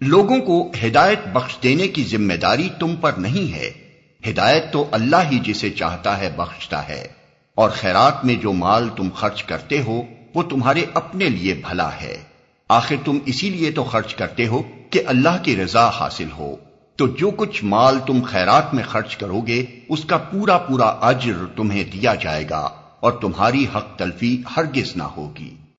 لوگوں کو ہدایت بخش دینے کی ذمہ داری تم پر نہیں ہے۔ ہدایت تو اللہ ہی جسے چاہتا ہے بخشتا ہے۔ اور خیرات میں جو مال تم خرچ کرتے ہو، وہ تمہارے اپنے لیے بھلا ہے۔ آخر تم اسی لیے تو خرچ کرتے ہو کہ اللہ کی رضا حاصل ہو۔ تو جو کچھ مال تم خیرات میں خرچ کرو گے، اس کا پورا پورا اجر تمہیں دیا جائے گا اور تمہاری حق تلفی ہرگز نہ ہوگی۔